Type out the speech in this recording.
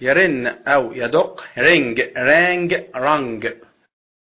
يرن أو يدق رنج رانج رانج.